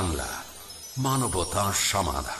বাংলা মানবতা সমাধান।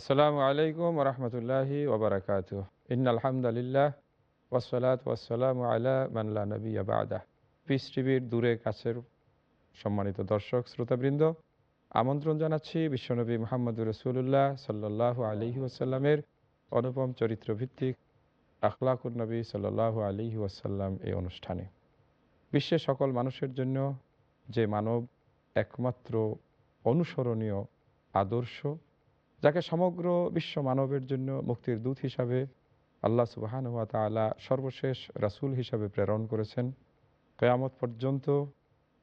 আসসালামু আলাইকুম রহমতুল্লাহি ওবরাকাত ইন আলহামদুলিল্লাহ ওসলাত ওয়াসালাম আলা মানলা নবী আবাদা পিস টিভির দূরে কাছের সম্মানিত দর্শক, শ্রোতাবৃন্দ, আমন্ত্রণ জানাচ্ছি বিশ্বনবী মোহাম্মদুর রসুল্লাহ সাল্লাহ আলহি ওয়াসাল্লামের অনুপম চরিত্র ভিত্তিক আখলাকুর নবী সাল্লাহ আলহি ওয়াসাল্লাম এই অনুষ্ঠানে। বিশ্বের সকল মানুষের জন্য যে মানব একমাত্র অনুসরণীয় আদর্শ যাকে সমগ্র বিশ্ব মানবের জন্য মুক্তির দূত হিসাবে আল্লাহ সুবাহান হাত তালা সর্বশেষ রাসুল হিসাবে প্রেরণ করেছেন। কেয়ামত পর্যন্ত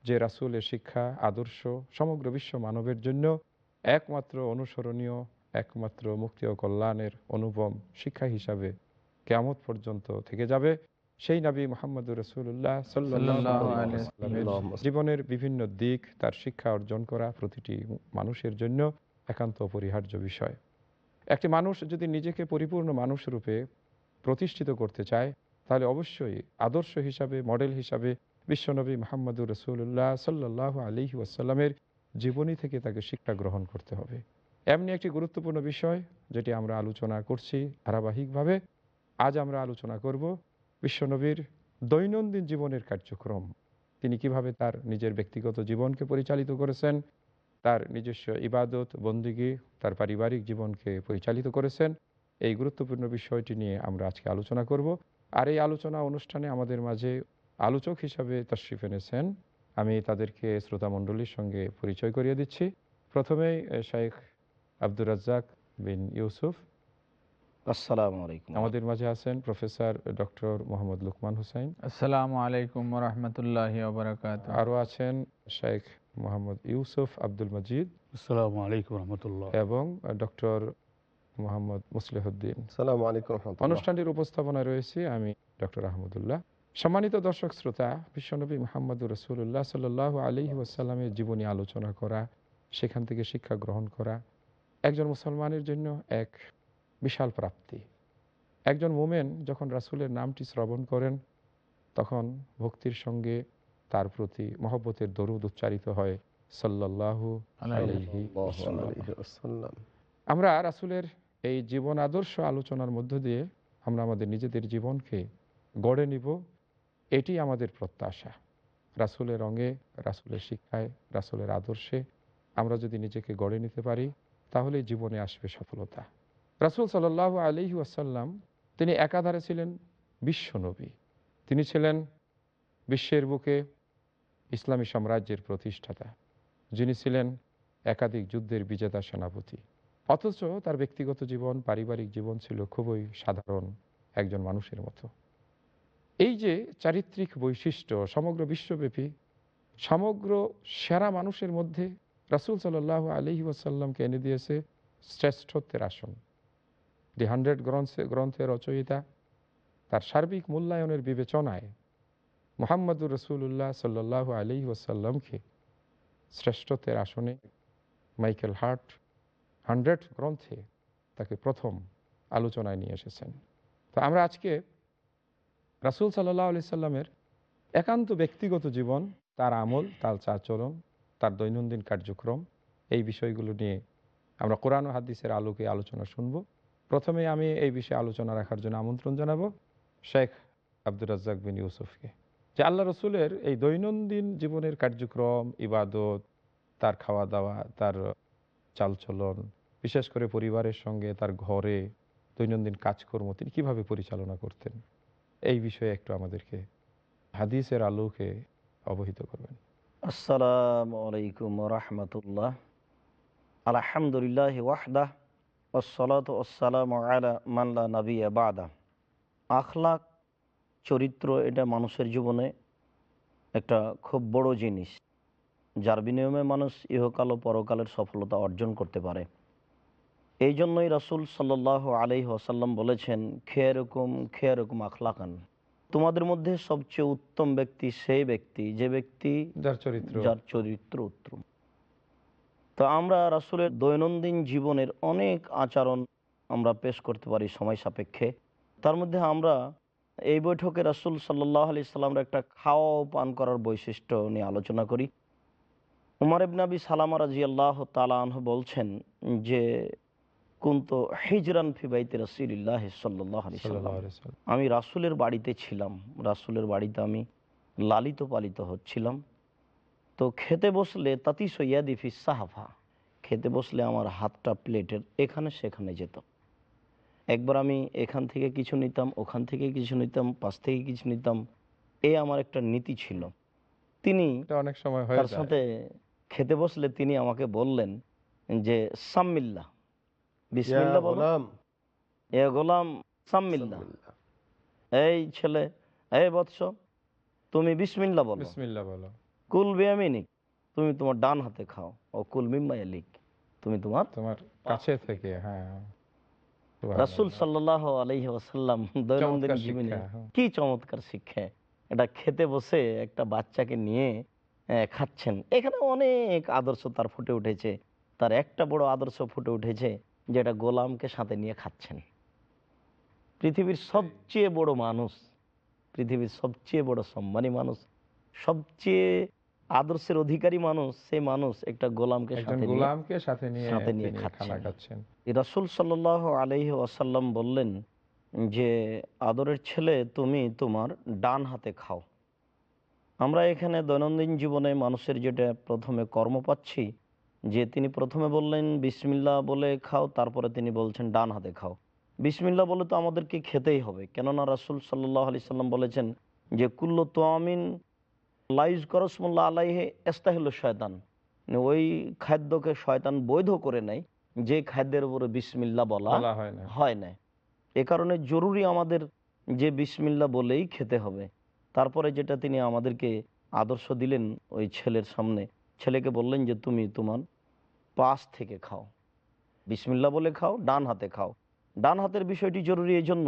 যে রাসুলের শিক্ষা আদর্শ সমগ্র বিশ্ব মানবের জন্য একমাত্র অনুসরণীয় একমাত্র মুক্তি ও কল্যাণের অনুপম শিক্ষা হিসাবে কেয়ামত পর্যন্ত থেকে যাবে। সেই নবী মোহাম্মদুর রসুল্লাহ সাল্লাহ জীবনের বিভিন্ন দিক তার শিক্ষা অর্জন করা প্রতিটি মানুষের জন্য একান্ত অপরিহার্য বিষয়। একটি মানুষ যদি নিজেকে পরিপূর্ণ মানুষ রূপে প্রতিষ্ঠিত করতে চায়, তাহলে অবশ্যই আদর্শ হিসাবে, মডেল হিসাবে বিশ্বনবী মোহাম্মদুর রসুল্লাহ সাল্লাহ আলী ওয়াসাল্লামের জীবনী থেকে তাকে শিক্ষা গ্রহণ করতে হবে। এমনি একটি গুরুত্বপূর্ণ বিষয় যেটি আমরা আলোচনা করছি ধারাবাহিকভাবে, আজ আমরা আলোচনা করব বিশ্বনবীর দৈনন্দিন জীবনের কার্যক্রম। তিনি কীভাবে তার নিজের ব্যক্তিগত জীবনকে পরিচালিত করেছেন তার নিজস্ব ইবাদত বন্দিগি তার পারিবারিক জীবনকে পরিচালিত করেছেন। এই গুরুত্বপূর্ণ বিষয়টি নিয়ে আমরা আজকে আলোচনা করব। আর এই আলোচনা অনুষ্ঠানে আমাদের মাঝে আলোচক হিসাবে তশরিফ এনেছেন। আমি তাদেরকে শ্রোতামণ্ডলীর সঙ্গে পরিচয় করিয়ে দিচ্ছি। প্রথমেই শেখ আব্দুর রাজ্জাক বিন ইউসুফ। আসসালামু আলাইকুম। আমাদের মাঝে আছেন প্রফেসর ডক্টর মোহাম্মদ লুকমান হুসাইন। আসসালামু আলাইকুম রহমতুল্লাহ আরও আছেন শেখ মোহাম্মদ ইউসুফ আব্দুল মজিদ আসসালামু আলাইকুম রহমতুল্লাহ। এবং ডক্টর মোহাম্মদ মুসলিহদ্দিন। সালাম আলাইকুম অনুষ্ঠানটির উপস্থাপনায় রয়েছে আমি ডক্টর আহমদুল্লাহ। সম্মানিত দর্শক শ্রোতা বিশ্বনবী মোহাম্মদুর রসুল্লাহ সাল আলী ওয়াসাল্লামের জীবনী আলোচনা করা সেখান থেকে শিক্ষা গ্রহণ করা একজন মুসলমানের জন্য এক বিশাল প্রাপ্তি। একজন মোমেন যখন রাসুলের নামটি শ্রবণ করেন তখন ভক্তির সঙ্গে তার প্রতি মহব্বতের দরুদ উচ্চারিত হয় সাল্লাহু আমরা রাসুলের এই জীবন আদর্শ আলোচনার মধ্য দিয়ে আমরা আমাদের নিজেদের জীবনকে গড়ে নিব। এটি আমাদের প্রত্যাশা। রাসুলের রঙে, রাসুলের শিক্ষায়, রাসুলের আদর্শে আমরা যদি নিজেকে গড়ে নিতে পারি তাহলে জীবনে আসবে সফলতা। রাসুল সাল্লাহ আলি ওয়াসাল্লাম তিনি একাধারে ছিলেন বিশ্বনবী। তিনি ছিলেন বিশ্বের বুকে ইসলামী সাম্রাজ্যের প্রতিষ্ঠাতা, যিনি ছিলেন একাধিক যুদ্ধের বিজেতা সেনাপতি। অথচ তার ব্যক্তিগত জীবন, পারিবারিক জীবন ছিল খুবই সাধারণ একজন মানুষের মতো। এই যে চারিত্রিক বৈশিষ্ট্য সমগ্র বিশ্বব্যাপী, সমগ্র সেরা মানুষের মধ্যে রাসুল সাল্লাহ আলহি ওয়াসাল্লামকে এনে দিয়েছে শ্রেষ্ঠত্বের আসন। দি হান্ড্রেড গ্রন্থে গ্রন্থের রচয়িতা তার সার্বিক মূল্যায়নের বিবেচনায় মোহাম্মদুর রসুল্লাহ সাল্লাহ আলি ওয়াসাল্লামকে শ্রেষ্ঠত্বের আসনে মাইকেল হার্ট হান্ড্রেড গ্রন্থে তাকে প্রথম আলোচনায় নিয়ে এসেছেন। তো আমরা আজকে রাসুল সাল্লাহ আলি সাল্লামের একান্ত ব্যক্তিগত জীবন, তার আমল, তার চাচরণ তার দৈনন্দিন কার্যক্রম, এই বিষয়গুলো নিয়ে আমরা কোরআন ও হাদিসের আলোকে আলোচনা শুনব। প্রথমে আমি এই বিষয়ে আলোচনা রাখার জন্য আমন্ত্রণ জানাব শেখ আব্দুর রাজ্জাক বিন ইউসুফকে। যে আল্লাহ রসুলের এই দৈনন্দিন জীবনের কার্যক্রম, ইবাদত, তার খাওয়া দাওয়া তার চালচলন, বিশেষ করে পরিবারের সঙ্গে তার ঘরে দৈনন্দিন কাজকর্ম, তিনি কীভাবে পরিচালনা করতেন? এই বিষয়ে একটু আমাদেরকে হাদিসের আলোকে অবহিত করবেন। আসসালামু আলাইকুম রহমতুল্লাহ। আলহামদুলিল্লাহ ওয়াহদাহ ওসলাত ওসালাম আখলাক চরিত্র এটা মানুষের জীবনে একটা খুব বড় জিনিস যার বিনিময়ে মানুষ ইহকাল ও পরকালের সফলতা অর্জন করতে পারে। এই জন্যই রাসুল সাল্লাহ আলি ওসাল্লাম বলেছেন খেয়ারকম খেয়ারকম আখলাকান। তোমাদের মধ্যে সবচেয়ে উত্তম ব্যক্তি সেই ব্যক্তি যে ব্যক্তি যার চরিত্র। যার চরিত্র উত্তম। তো আমরা রাসুলের দৈনন্দিন জীবনের অনেক আচরণ আমরা পেশ করতে পারি সময় সাপেক্ষে। তার মধ্যে আমরা এই বৈঠকে রাসুল সাল্লাহ আলি সাল্লামের একটা খাওয়া ও পান করার বৈশিষ্ট্য নিয়ে আলোচনা করি। উমার ইবনাবি সালামা রাজি আল্লাহ তালাহ বলছেন যে কুন্ত হিজরান ফিবাইতে রসিল্লাহ সাল্লাহ আলি সাল্লাম। আমি রাসুলের বাড়িতে ছিলাম। রাসুলের বাড়িতে আমি লালিত পালিত হচ্ছিলাম। তো খেতে বসলে তাতি সৈয়াদি ফি সাহাফা। খেতে বসলে আমার হাতটা প্লেটের এখানে সেখানে যেত। একবার আমি এখান থেকে কিছু নিতাম ওখান থেকে কিছু নিতাম পাশ থেকে কিছু নিতাম এ আমার একটা নীতি ছিল। তিনি অনেক সময় তার সাথে খেতে বসলে তিনি আমাকে বললেন যে সাম্মিল্লা। বিসমিল্লা বলো। এ গোলাম সাম্মিল্লা। এই ছেলে এই বৎস তুমি বিসমিল্লা বলো। বিসমিল্লাহ বলো। কুল বেয়ামিনিক তুমি তোমার ডান হাতে খাও। ও কুল মিম্মায়ালিক তুমি তোমার তোমার কাছে থেকে হ্যাঁ। রাসুল সাল্লাহ আলহি ওয়াসাল্লাম দৈনন্দিন জীবনে হ্যাঁ। কি চমৎকার শিক্ষা। এটা খেতে বসে একটা বাচ্চাকে নিয়ে খাচ্ছেন। এখানে অনেক আদর্শ তার ফুটে উঠেছে। তার একটা বড় আদর্শ ফুটে উঠেছে যেটা গোলামকে সাথে নিয়ে খাচ্ছেন। পৃথিবীর সবচেয়ে বড় মানুষ পৃথিবীর সবচেয়ে বড় সম্মানী মানুষ সবচেয়ে আদর্শের অধিকারী মানুষ সে মানুষ একটা গোলামকে সাথে গোলামকে সাথে নিয়ে সাথে নিয়ে খাচ্ছেন। রাসুল সাল্লাহ আলহি ওয়াসাল্লাম বললেন যে আদরের ছেলে তুমি তোমার ডান হাতে খাও। আমরা এখানে দৈনন্দিন জীবনে মানুষের যেটা প্রথমে কর্ম পাচ্ছি যে তিনি প্রথমে বললেন বিসমিল্লা বলে খাও তারপরে তিনি বলছেন ডান হাতে খাও। বিসমিল্লা বলে তো আমাদেরকে খেতেই হবে। কেননা রাসুল সাল্লাহ আলি সাল্লাম বলেছেন যে কুল্ল তোয়ামিন লাইজ করসমুল্লা আলাইহে এস্তাহিল শয়তান। মানে ওই খাদ্যকে শয়তান বৈধ করে নেয় যে খাদ্যের উপরে বিসমিল্লা বলা হয় হয় না। এ কারণে জরুরি আমাদের যে বিসমিল্লা বলেই খেতে হবে। তারপরে যেটা তিনি আমাদেরকে আদর্শ দিলেন ওই ছেলের সামনে ছেলেকে বললেন যে তুমি তোমার পাশ থেকে খাও। বিসমিল্লা বলে খাও ডান হাতে খাও। ডান হাতের বিষয়টি জরুরি এই জন্য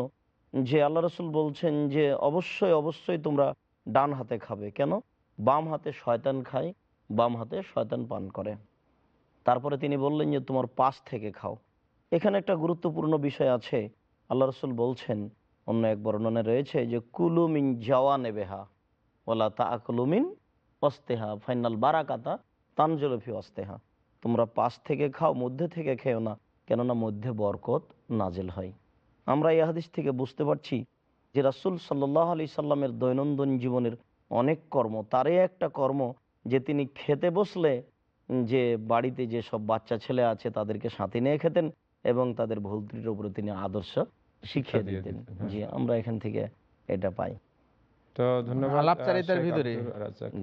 যে আল্লাহ রসুল বলছেন যে অবশ্যই অবশ্যই তোমরা ডান হাতে খাবে। কেন? বাম হাতে শয়তান খায়, বাম হাতে শয়তান পান করে। তারপরে তিনি বললেন যে, তোমার পাশ থেকে খাও। এখানে একটা গুরুত্বপূর্ণ বিষয় আছে। আল্লাহ রসুল বলছেন, অন্য এক বর্ণনে রয়েছে যে কুলুমিন জাওয়া নেবেহা ওলা তা আকলুমিন অস্তেহা ফাইনাল বারাকাতা তানজলফি অস্তেহা তোমরা পাশ থেকে খাও, মধ্যে থেকে খেও না, কেননা মধ্যে বরকত নাজেল হয়। আমরা এই হাদিস থেকে বুঝতে পারছি যে রাসুল সাল্লাহ আলি সাল্লামের দৈনন্দিন জীবনের অনেক কর্ম তারই একটা কর্ম যে তিনি খেতে বসলে যে বাড়িতে যে সব বাচ্চা ছেলে আছে তাদেরকে সাথে নিয়ে খেতেন এবং তাদের ভুল ত্রুটির উপরে তিনি আদর্শ শিখিয়ে দিতেন। হ্যাঁ। জি আমরা এখান থেকে এটা পাই। তো ধন্যবাদ।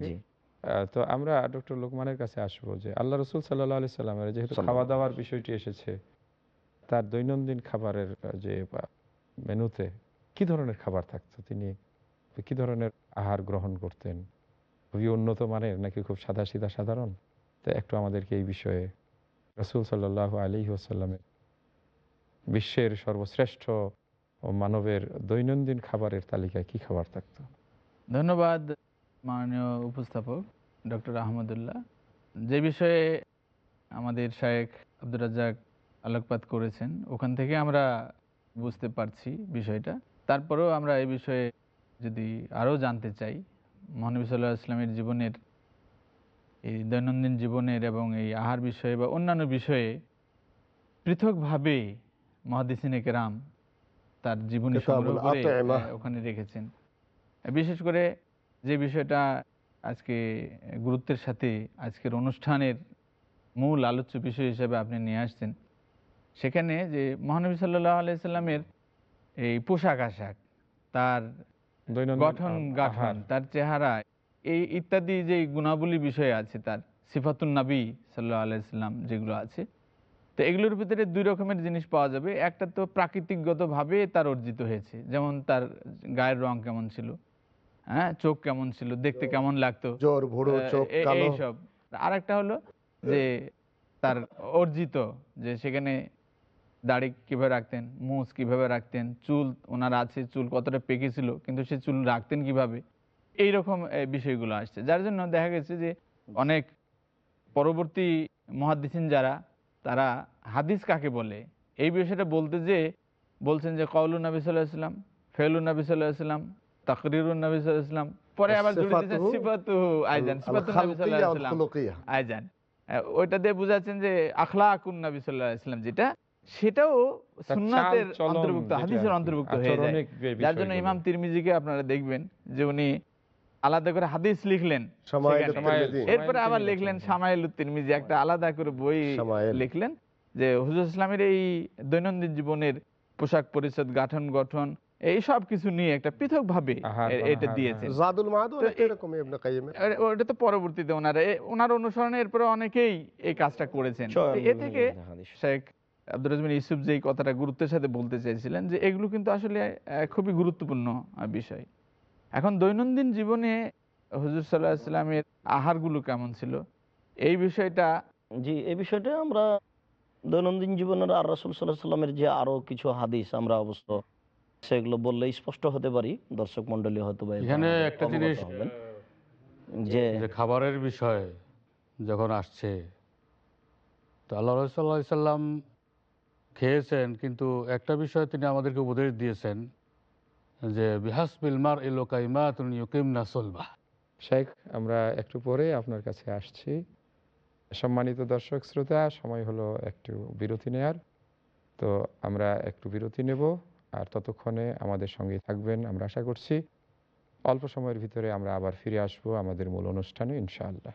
জি। আহ, তো আমরা ডক্টর লোকমানের কাছে আসব যে আল্লাহ রসুল সাল্লাহ আলি সাল্লামের যেহেতু খাওয়া দাওয়ার বিষয়টি এসেছে তার দৈনন্দিন খাবারের যে মেনুতে কি ধরনের খাবার থাকতো তিনি? কি ধরনের আহার গ্রহণ করতেন? খুবই উন্নত মানের নাকি খুব সাদা সিধা সাধারণ? তো একটু আমাদেরকে এই বিষয়ে রসুল সাল্লাহ আলী ওসাল্লামের বিশ্বের সর্বশ্রেষ্ঠ মানবের দৈনন্দিন খাবারের তালিকায় কি খাবার থাকতো? ধন্যবাদ, মাননীয় উপস্থাপক ডক্টর আহমদুল্লাহ। যে বিষয়ে আমাদের শায়েখ আব্দুর রাজ্জাক আলোকপাত করেছেন, ওখান থেকে আমরা বুঝতে পারছি বিষয়টা। তারপরেও আমরা এই বিষয়ে যদি আরও জানতে চাই মহানবী সাল্লাহ ইসলামের জীবনের এই দৈনন্দিন জীবনের এবং এই আহার বিষয়ে বা অন্যান্য বিষয়ে পৃথকভাবে মহাদিসিনে কেরাম তার জীবনী সংগ্রহ করে ওখানে রেখেছেন। বিশেষ করে যে বিষয়টা আজকে গুরুত্বের সাথে আজকের অনুষ্ঠানের মূল আলোচ্য বিষয় হিসেবে আপনি নিয়ে আসছেন সেখানে যে মহানবী সাল্লাহ আলাইসাল্লামের এই পোশাক আশাক তার গঠন গাঠন তার চেহারা এই ইত্যাদি যে গুণাবলী বিষয় আছে তার সিফাতুন নবী সাল্লাহ আলাইসাল্লাম যেগুলো আছে তো এগুলোর ভিতরে দুই রকমের জিনিস পাওয়া যাবে। একটা তো প্রাকৃতিকগতভাবে তার অর্জিত হয়েছে যেমন তার গায়ের রং কেমন ছিল হ্যাঁ চোখ কেমন ছিল দেখতে কেমন লাগতো এইসব। আর একটা হলো যে তার অর্জিত যে সেখানে দাড়ি কীভাবে রাখতেন মুছ কীভাবে রাখতেন চুল ওনার আছে চুল কতটা পেকেছিল কিন্তু সে চুল রাখতেন কীভাবে? এইরকম আহ, বিষয়গুলো আসছে। যার জন্য দেখা গেছে যে অনেক পরবর্তী মহাদিসিন যারা তারা হাদিস কাকে বলে? এই বিষয়টা বলতে যে বলছেন যে কৌলু নবী সাল্লাহাম ফেলু নবী সাল্লাহাম তাকরিরুন নবী সাল্লাহাম পরে আবার সিফাতু আইজান নবী। আইজান। ওইটা দিয়ে বুঝাচ্ছেন যে আখলা আকুন নবী সাল্লাহ ইসলাম যেটা সেটাও সুন্নাতের অন্তর্ভুক্ত হাদিসের অন্তর্ভুক্ত হয়ে যায়। যার জন্য ইমাম তিরমিজিকে আপনারা দেখবেন যে উনি আলাদা করে হাদিস লিখলেন। এরপরে আবার লিখলেন। সামাইল তিরমিজি একটা আলাদা করে বই লিখলেন যে হুজুর ইসলামের এই দৈনন্দিন জীবনের পোশাক পরিচ্ছদ গাঠন গঠন এই সব কিছু নিয়ে একটা পৃথক ভাবে এটা দিয়েছেন। ওটা তো পরবর্তীতে ওনারা ওনার অনুসরণে এরপরে অনেকেই এই কাজটা করেছেন। এ থেকে শেখ আব্দুর রাজমিন ইউসুফ যে এই কথাটা গুরুত্বের সাথে বলতে চাইছিলেন যে এগুলো কিন্তু আসলে খুবই গুরুত্বপূর্ণ বিষয়। এখন দৈনন্দিন জীবনে হুজুর সাল্লাহ ইসলামের আহারগুলো কেমন ছিল? এই বিষয়টা জি এই বিষয়টা আমরা দৈনন্দিন জীবনের আর রাসুল সাল্লাহ সাল্লামের যে আরও কিছু হাদিস আমরা অবশ্য সেগুলো বললে স্পষ্ট হতে পারি। দর্শক মন্ডলী হয়তো বা এখানে একটা জিনিস যে যে খাবারের বিষয় যখন আসছে তো আল্লাহ সাল্লাহ সাল্লাম খেয়েছেন, কিন্তু একটা বিষয় তিনি আমাদেরকে উপদেশ দিয়েছেন যে বিহাস বিলমার এলোকাইমা তুমি ইউকিম নাসলবা শেখ, আমরা একটু পরে আপনার কাছে আসছি। সম্মানিত দর্শক, শ্রোতা, সময় হলো একটু বিরতি নেয়ার। তো আমরা একটু বিরতি নেব, আর ততক্ষণে আমাদের সঙ্গে থাকবেন আমরা আশা করছি। অল্প সময়ের ভিতরে আমরা আবার ফিরে আসব আমাদের মূল অনুষ্ঠানে, ইনশাআল্লাহ।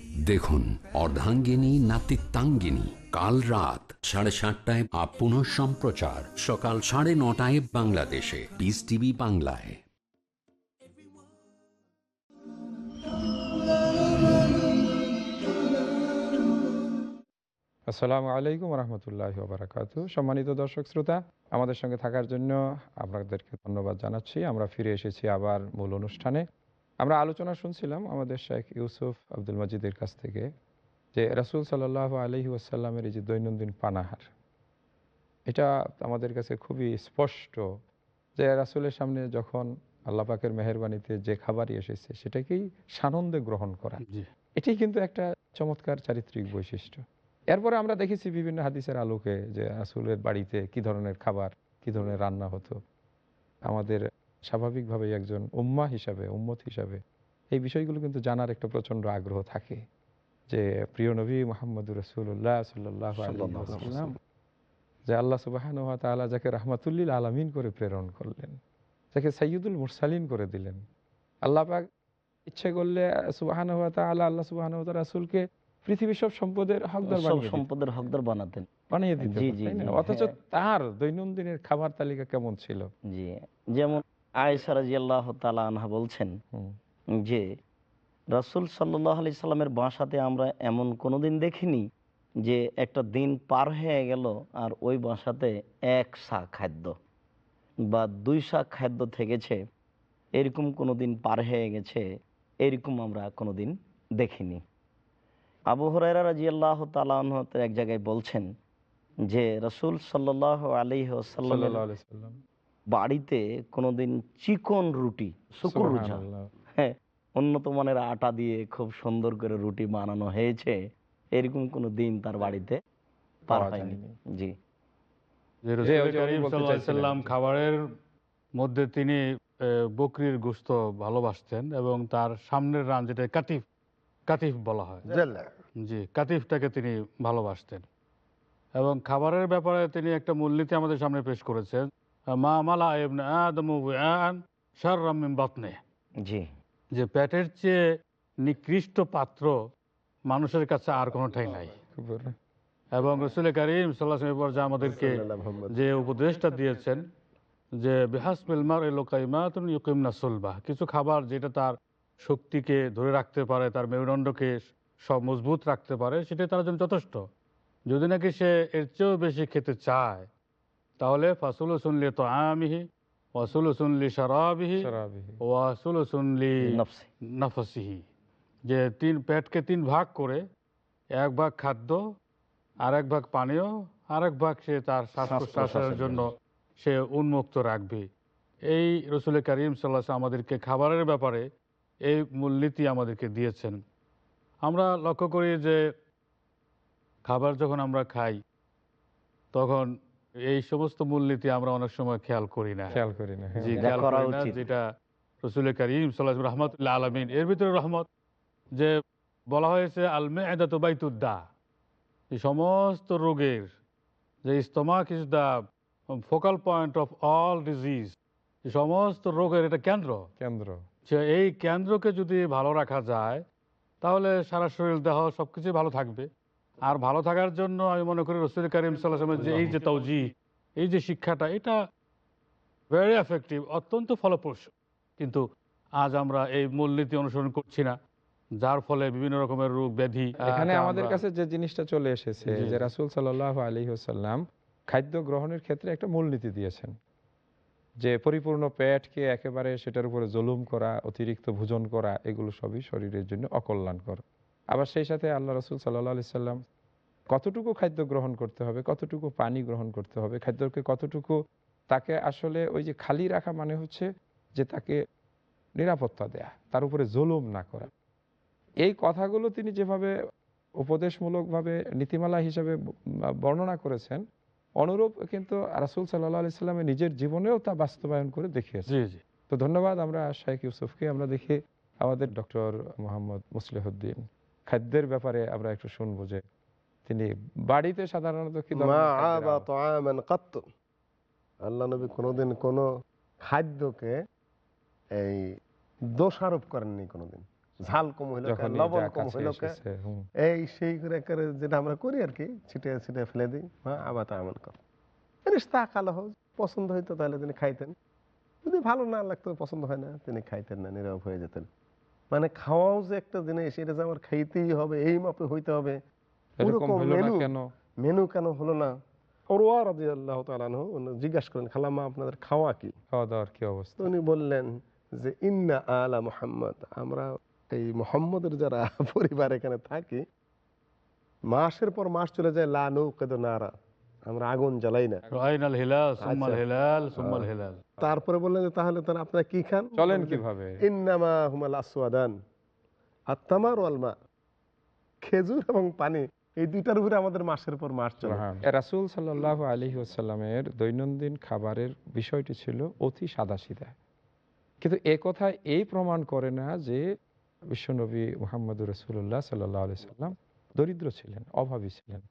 দেখুন, অর্ধাঙ্গিনী, নাতিত্বাঙ্গিনী, কাল রাত সাড়ে সাতটায় আপ পুনঃ সম্প্রচার, সকাল সাড়ে নটায় বাংলাদেশে পিস টিভি বাংলায়। আসসালামু আলাইকুম রহমতুল্লাহ বারাকাতু সম্মানিত দর্শক, শ্রোতা, আমাদের সঙ্গে থাকার জন্য আপনাদেরকে ধন্যবাদ জানাচ্ছি। আমরা ফিরে এসেছি আবার মূল অনুষ্ঠানে। আমরা আলোচনা শুনছিলাম আমাদের শেখ ইউসুফ আব্দুল মজিদের কাছ থেকে যে রাসুল সাল্লাহ আলহি ওয়াসাল্লামের এই যে দৈনন্দিন পানাহার এটা আমাদের কাছে খুবই স্পষ্ট যে রাসুলের সামনে যখন আল্লাহ পাকের মেহরবানিতে যে খাবারই এসেছে সেটাকেই সানন্দে গ্রহণ করা। এটি কিন্তু একটা চমৎকার চারিত্রিক বৈশিষ্ট্য। এরপরে আমরা দেখেছি বিভিন্ন হাদিসের আলোকে যে রাসুলের বাড়িতে কি ধরনের খাবার কি ধরনের রান্না হতো। আমাদের স্বাভাবিকভাবেই একজন উম্মা হিসাবে উম্মত হিসাবে এই বিষয়গুলো কিন্তু জানার একটা প্রচণ্ড আগ্রহ থাকে যে প্রিয় নবী মোহাম্মদুর রসুল্লাহ সাল্লাহ যে আল্লাহ সুবাহান তালা যাকে রহমাতুল্লিল আলমিন করে প্রেরণ করলেন যাকে সৈয়দুল মুরসালিন করে দিলেন আল্লাহ পাক ইচ্ছে করলে সুবাহান তালা আল্লাহ সুবাহান রাসুলকে পৃথিবীর সব সম্পদের হকদার দিতেন। সম্পদের হকদার বানাতেন বানিয়ে দিতে জি, পারতেন, জি, তাই না? জি, অথচ হ্যাঁ। তার দৈনন্দিনের খাবার তালিকা কেমন ছিল জি যেমন আয়েশা রাজি আল্লাহ তালা আনহা বলছেন যে রাসুল সাল্লাহ আলি সাল্লামের বাসাতে আমরা এমন কোনো দিন দেখিনি যে একটা দিন পার হয়ে গেল আর ওই বাসাতে এক শাক খাদ্য বা দুই শাক খাদ্য থেকেছে এরকম কোনো দিন পার হয়ে গেছে এরকম আমরা কোনো দিন দেখিনি আবু হরাইরা রাজি আল্লাহ তালাহ এক জায়গায় বলছেন যে রসুল সাল্লাহ আলি সাল্লাম। বাড়িতে কোনোদিন চিকন রুটি শুকুর হ্যাঁ উন্নত মানের আটা দিয়ে খুব সুন্দর করে রুটি বানানো হয়েছে। এরকম কোনো দিন তার বাড়িতে পার হয়নি। জি। খাবারের মধ্যে তিনি বকরির গোস্ত ভালোবাসতেন এবং তার সামনের রান যেটা কাতিফ কাতিফ বলা হয়। জি কাতিফটাকে তিনি ভালোবাসতেন। এবং খাবারের ব্যাপারে তিনি একটা মূলনীতি আমাদের সামনে পেশ করেছেন। মা মালা ইবনে আদমু মিন বাতনে জি যে পেটের চেয়ে নিকৃষ্ট পাত্র মানুষের কাছে আর কোনো ঠাই নাই এবং রসুল করিম সাল্লাহ যা আমাদেরকে যে উপদেশটা দিয়েছেন যে বেহাসমিল মার এলোকাইমাতুন ইউকিমনা সুলবা কিছু খাবার যেটা তার শক্তিকে ধরে রাখতে পারে তার মেরুদণ্ডকে সব মজবুত রাখতে পারে সেটাই তার জন্য যথেষ্ট। যদি নাকি সে এর চেয়েও বেশি খেতে চায় তাহলে ফাসুল শুনলি তো আমিহি ওয়াসুল শুনলি সারাবিহি সারাবিহি। ওয়াসুল শুনলি নফসি। নাফসিহি। যে তিন পেটকে তিন ভাগ করে এক ভাগ খাদ্য আর এক ভাগ পানীয় আর এক ভাগ সে তার শ্বাস শ্বাস প্রশ্বাসের প্রশ্বাসের জন্য। সে উন্মুক্ত রাখবে। এই রসুল করিম সাল্লাহ আমাদেরকে খাবারের ব্যাপারে এই মূলনীতি আমাদেরকে দিয়েছেন। আমরা লক্ষ্য করি যে খাবার যখন আমরা খাই তখন এই সমস্ত মূলনীতি আমরা অনেক সময় খেয়াল করি না খেয়াল করি না হ্যাঁ। জি খেয়াল করা না, উচিত। যেটা রসুল করিম সাল্লাহ রহমতুল্লাহ আলমিন এর ভিতরে রহমত যে বলা হয়েছে আলমে এদাত বাইতুদ্দা এই সমস্ত রোগের যে stomach is the focal point of all disease এই সমস্ত রোগের এটা কেন্দ্র কেন্দ্র যে এই কেন্দ্রকে যদি ভালো রাখা যায় তাহলে সারা শরীর দেহ সবকিছু ভালো থাকবে আর ভালো থাকার জন্য আমি মনে করি রসুল করিম সাল্লাহামের যে এই যে তৌজি এই যে শিক্ষাটা এটা ভেরি এফেক্টিভ অত্যন্ত ফলপ্রসূ। কিন্তু আজ আমরা এই মূলনীতি অনুসরণ করছি না যার ফলে বিভিন্ন রকমের রোগ ব্যাধি এখানে আমাদের কাছে যে জিনিসটা চলে এসেছে যে রাসুল সাল্লাহ আলী সাল্লাম খাদ্য গ্রহণের ক্ষেত্রে একটা মূলনীতি দিয়েছেন। যে পরিপূর্ণ পেটকে একেবারে সেটার উপরে জুলুম করা অতিরিক্ত ভোজন করা এগুলো সবই শরীরের জন্য অকল্যাণকর। আবার সেই সাথে আল্লাহ রসুল সাল্লাহ আলি সাল্লাম কতটুকু খাদ্য গ্রহণ করতে হবে কতটুকু পানি গ্রহণ করতে হবে খাদ্যকে কতটুকু তাকে আসলে ওই যে খালি রাখা মানে হচ্ছে যে তাকে নিরাপত্তা দেয়া তার উপরে জুলুম না করা। এই কথাগুলো তিনি যেভাবে উপদেশমূলকভাবে নীতিমালা হিসেবে বর্ণনা করেছেন অনুরূপ কিন্তু রাসুল সাল্লাহ আলি সাল্লামের নিজের জীবনেও তা বাস্তবায়ন করে দেখিয়েছে তো ধন্যবাদ আমরা শেখ ইউসুফকে আমরা দেখি আমাদের ডক্টর মোহাম্মদ মুসলিহুদ্দিন। খাদ্যের ব্যাপারে আমরা একটু শুনব যে তিনি বাড়িতে সাধারণত কি আল্লাহ নবী কোনোদিন কোনো খাদ্যকে এই দোষারোপ করেননি কোনোদিন। ঝাল কম হইল লবণ কম হইল। এই সেই করে করে যেটা আমরা করি আর কি ছিটে ছিটে ফেলে দিই মা আবা তাআমান কাত্ত। জিনিস তা কালো হোক পছন্দ হইতো তাহলে তিনি খাইতেন। যদি ভালো না লাগতো পছন্দ হয় না তিনি খাইতেন না নীরব হয়ে যেতেন। মানে খাওয়াও যে একটা জিনিস এটা যে আমার খাইতেই হবে এই মাপে হইতে হবে মেনু কেন? মেনু কেন হলো না? ওরওয়া রাজি আল্লাহ তালানহ জিজ্ঞাসা করেন খালাম্মা আপনাদের খাওয়া কি? খাওয়া দাওয়ার কি অবস্থা? উনি বললেন যে ইন্না আলা মোহাম্মদ। আমরা এই মোহাম্মদের যারা পরিবার এখানে থাকি মাসের পর মাস চলে যায় লা নৌকেদ নারা। আমরা আগুন জ্বালাই না। আচ্ছা। তারপরে বললেন যে তাহলে তাহলে আপনারা কি খান? চলেন কীভাবে? ইন্নামা হুমাল আসওয়াদান আর তামার আলমা খেজুর এবং পানি এই দুইটার উপরে আমাদের মাসের পর মাস চলে। রাসুল সাল্লাহ আলী আসাল্লামের দৈনন্দিন খাবারের বিষয়টি ছিল অতি সাদা সাদাসিধা কিন্তু এ কথা এই প্রমাণ করে না যে বিশ্বনবী মোহাম্মদ রসুল্লাহ সাল্লাহ আলি সাল্লাম দরিদ্র ছিলেন অভাবী ছিলেন।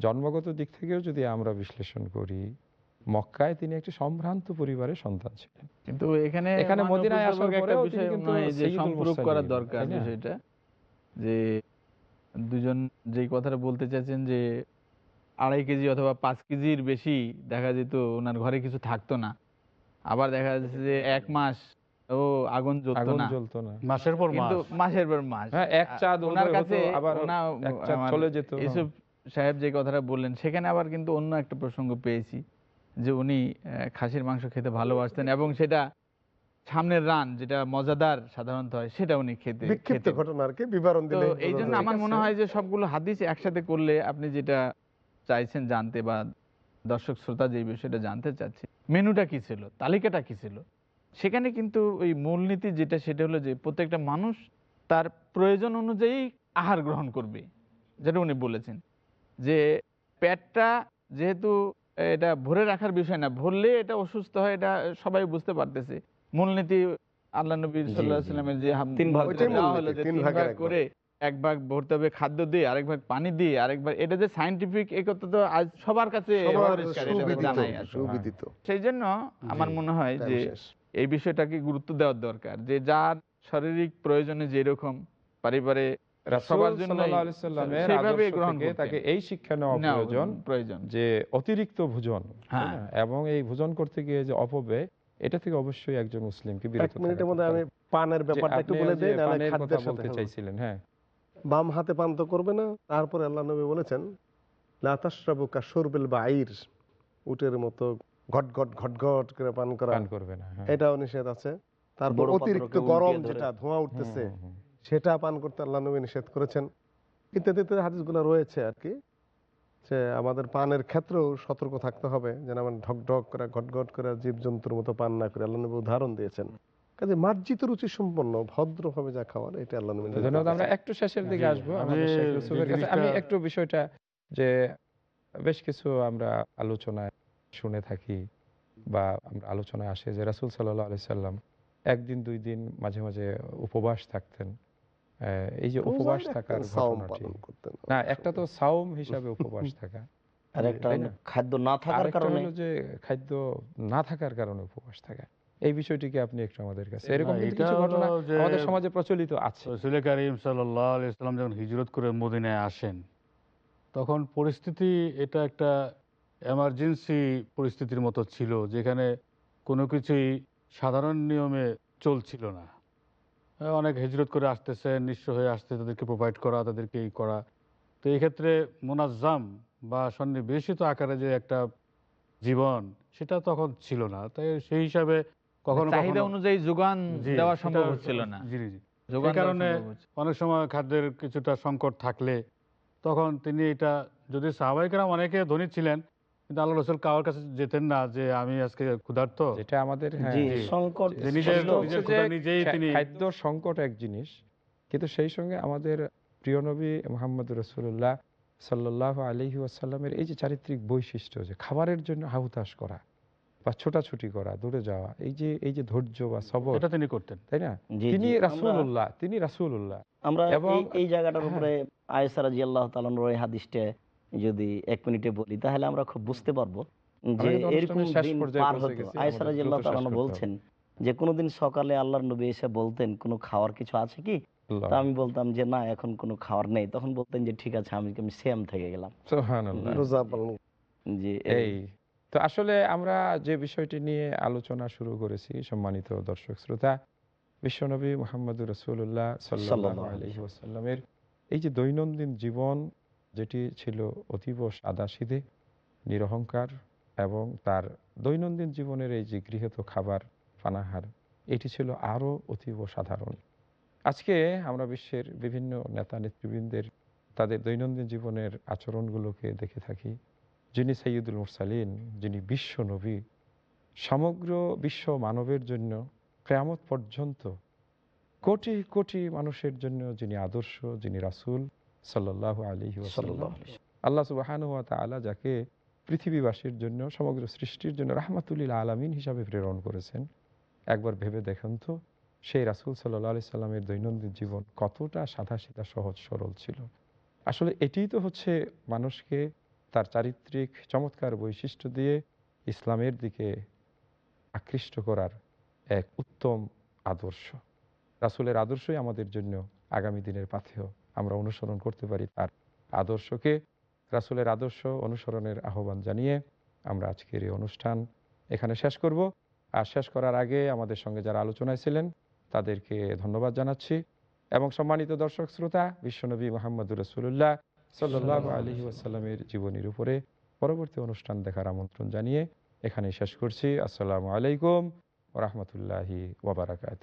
জন্মগত দিক থেকেও যদি আমরা বিশ্লেষণ করি মক্কায় তিনি একটি সম্ভ্রান্ত পরিবারের সন্তান ছিলেন। কিন্তু এখানে এখানে মদিনায় আসার পরেও বিষয় তিনি কিন্তু সম্পূরক দরকার তাই না? বিষয়টা। যে দুজন যেই কথাটা বলতে চাচ্ছেন যে আড়াই কেজি অথবা পাঁচ কেজির বেশি দেখা যেত ওনার ঘরে কিছু থাকতো না। আবার দেখা যাচ্ছে যে এক মাস ও আগুন জ্বলতো না। জ্বলতো না। মাসের পর মাস। কিন্তু মাসের পর মাস। হ্যাঁ, এক চাঁদ ওনার কাছে আবার ওনা- এক চাঁদ চলে যেত। ইউসুফ সাহেব যে কথাটা বললেন সেখানে আবার কিন্তু অন্য একটা প্রসঙ্গ পেয়েছি যে উনি খাসির মাংস খেতে ভালোবাসতেন এবং সেটা সামনের রান যেটা মজাদার সাধারণত হয় সেটা উনি খেতে বিক্ষিপ্ত বিবরণ দিলে এই জন্য আমার মনে হয় যে সবগুলো হাদিস একসাথে করলে আপনি যেটা চাইছেন জানতে বা দর্শক শ্রোতা যে বিষয়টা জানতে চাচ্ছি মেনুটা কি ছিল তালিকাটা কি ছিল সেখানে কিন্তু ওই মূলনীতি যেটা সেটা হলো যে প্রত্যেকটা মানুষ তার প্রয়োজন অনুযায়ী আহার গ্রহণ করবে যেটা উনি বলেছেন। যে পেটটা যেহেতু এটা ভরে রাখার বিষয় না ভরলে এটা অসুস্থ হয় এটা সবাই বুঝতে পারতেছে মূলনীতি আল্লাহ নবী। সাল্লামের যে করে। ভাগ এক ভাগ। করে এক ভাগ ভরতে হবে খাদ্য দিয়ে আরেক ভাগ পানি দিয়ে আরেকবার এটা যে সাইন্টিফিক এই তো আজ সবার কাছে সেই জন্য আমার মনে হয় যে এই বিষয়টাকে গুরুত্ব দেওয়ার দরকার যে যার শারীরিক প্রয়োজনে যেরকম পারিবারে রাসূল সবার জন্য সাল্লাল্লাহু আলাইহি সাল্লামের সেইভাবে আদর্শ গ্রহণ থেকে করতেন। তাকে এই শিক্ষা নেওয়া নেওয়া প্রয়োজন প্রয়োজন যে অতিরিক্ত ভোজন তাই। না? এবং এই ভোজন করতে গিয়ে যে অপব্যয় এটা থেকে অবশ্যই একজন মুসলিমকে বিরত মিনিটের মধ্যে আমি পানের ব্যাপারটা একটু বলে যে নাহলে খাদ্যের সাথে। চাইছিলেন হ্যাঁ বাম হাতে পান তো করবে না তারপরে আল্লাহ নবী বলেছেন লাতাশরাবু কাশুরবিল বাইর উটের মতো ঘট ঘট ঘট ঘট করে পান করা পান করবে না হ্যাঁ। এটাও নিষেধ আছে তারপর অতিরিক্ত গরম যেটা ধোঁয়া উঠতেছে। সেটা পান করতে আল্লাহ নবী নিষেধ করেছেন। ইত্যাদি ইত্যাদি হাদিসগুলো রয়েছে আর কি যে আমাদের পানের ক্ষেত্রেও সতর্ক থাকতে হবে যেন আমার ঢক ঢক করে ঘট ঘট করে জীবজন্তুর মতো পান না করে। আল্লাহ নবী উদাহরণ দিয়েছেন। কাজে মার্জিত রুচি সম্পন্ন ভদ্রভাবে যা খাওয়ার এটা আল্লাহ নবী ধন্যবাদ আমরা একটু শেষের দিকে আসব আমি একটু বিষয়টা যে বেশ কিছু আমরা আলোচনায় শুনে থাকি বা আমরা আলোচনায় আসে যে রাসুল সাল্লাহ আলি সাল্লাম একদিন দুই দিন মাঝে মাঝে উপবাস থাকতেন। এই যে উপবাস থাকার না একটা তো সাওম হিসাবে উপবাস থাকা। আর একটা খাদ্য না থাকার কারণে। হলো যে খাদ্য না থাকার কারণে উপবাস থাকা। এই বিষয়টিকে আপনি একটু আমাদের কাছে এরকম কিছু ঘটনা আমাদের সমাজে প্রচলিত আছে। রসুল করিম সাল্লাহ ইসলাম যখন হিজরত করে মদিনায় আসেন তখন পরিস্থিতি এটা একটা এমার্জেন্সি পরিস্থিতির মতো ছিল যেখানে কোনো কিছুই সাধারণ নিয়মে চলছিল না। অনেক হিজরত করে আসতেছে নিঃস্ব হয়ে আসতে তাদেরকে প্রোভাইড করা তাদেরকে এই করা। তো এই ক্ষেত্রে মোনাজ্জাম বা সন্নিবেশিত আকারে যে একটা জীবন সেটা তখন ছিল না। তাই সেই হিসাবে কখনো চাহিদা অনুযায়ী যোগান দেওয়া সম্ভব হচ্ছিল না। জি জি কারণে অনেক সময় খাদ্যের কিছুটা সংকট থাকলে তখন তিনি এটা যদি সাহাবাহিকরা অনেকে ধনী ছিলেন কিন্তু আল্লাহ রসুল কারোর কাছে যেতেন না যে আমি আজকে ক্ষুধার্ত? যেটা আমাদের হ্যাঁ। সংকট নিজেই তিনি খাদ্য সংকট এক জিনিস কিন্তু সেই সঙ্গে আমাদের প্রিয় নবী মোহাম্মদ রসুল্লাহ সাল্লাহ আলহি আসাল্লামের এই যে চারিত্রিক বৈশিষ্ট্য যে খাবারের জন্য হাহুতাশ করা বা ছোটাছুটি করা দূরে যাওয়া এই যে এই যে ধৈর্য বা সবর এটা তিনি করতেন। তাই না? তিনি রাসুল্লাহ তিনি রাসুল্লাহ আমরা এবং- এই জায়গাটার হ্যাঁ। উপরে আয়েসা রাজি আল্লাহ তালানোর এই হাদিসটা যদি এক মিনিটে বলি তাহলে আমরা খুব বুঝতে পারব যে এরকম দিন পার হতো আয়েসা আমাদের রাজি দ্রুত আল্লাহ শেষ তালানো বলছেন যে কোনোদিন সকালে আল্লাহর নবী এসে বলতেন কোনো খাওয়ার কিছু আছে কি। তা আমি বলতাম যে না এখন কোনো খাওয়ার নেই। তখন বলতেন যে ঠিক আছে আমি আমি সেম থেকে গেলাম। সুবহানাল্লাহ। রোজা পালন। যে এই। তো আসলে আমরা যে বিষয়টি নিয়ে আলোচনা শুরু করেছি সম্মানিত দর্শক শ্রোতা বিশ্বনবী মোহাম্মদ রসুল্লাহ সাল্লাহ সাল্লাল্লাহু আলহি ওয়াসাল্লামের এই যে দৈনন্দিন জীবন যেটি ছিল অতীব সাদাসিধে, নিরহংকার এবং তার দৈনন্দিন জীবনের এই যে গৃহীত খাবার পানাহার, এটি ছিল আরও অতীব সাধারণ। আজকে আমরা বিশ্বের বিভিন্ন নেতা নেতৃবৃন্দের তাদের দৈনন্দিন জীবনের আচরণগুলোকে দেখে থাকি। যিনি সৈয়দুল মুরসালিন, যিনি বিশ্ব নবী, সমগ্র বিশ্ব মানবের জন্য কেয়ামত পর্যন্ত কোটি কোটি মানুষের জন্য যিনি আদর্শ, যিনি রাসুল সাল্লাহ আলী সাল্লাল্লাহু আল্লাহ সুবাহানুয়া তালা যাকে পৃথিবীবাসীর জন্য সমগ্র সৃষ্টির জন্য রাহমাতুল্লিল আলামিন হিসাবে প্রেরণ করেছেন একবার ভেবে দেখেন তো সেই রাসুল সাল্লাহ আলি সাল্লামের দৈনন্দিন জীবন কতটা সাদা সিধা সহজ সরল ছিল। আসলে এটিই তো হচ্ছে মানুষকে তার চারিত্রিক চমৎকার বৈশিষ্ট্য দিয়ে ইসলামের দিকে আকৃষ্ট করার এক উত্তম আদর্শ। রাসুলের আদর্শই আমাদের জন্য আগামী দিনের পাথেয়। আমরা অনুসরণ করতে পারি তার আদর্শকে। রাসুলের আদর্শ অনুসরণের আহ্বান জানিয়ে আমরা আজকের এই অনুষ্ঠান এখানে শেষ করব। আর শেষ করার আগে আমাদের সঙ্গে যারা আলোচনায় ছিলেন, তাদেরকে ধন্যবাদ জানাচ্ছি। এবং সম্মানিত দর্শক শ্রোতা, বিশ্বনবী মোহাম্মদুর রসুল্লাহ সাল্লাহ আলী ওয়াসাল্লামের জীবনীর উপরে পরবর্তী অনুষ্ঠান দেখার আমন্ত্রণ জানিয়ে এখানে শেষ করছি। আসসালামু আলাইকুম রহমতুল্লাহি ওবরাকাত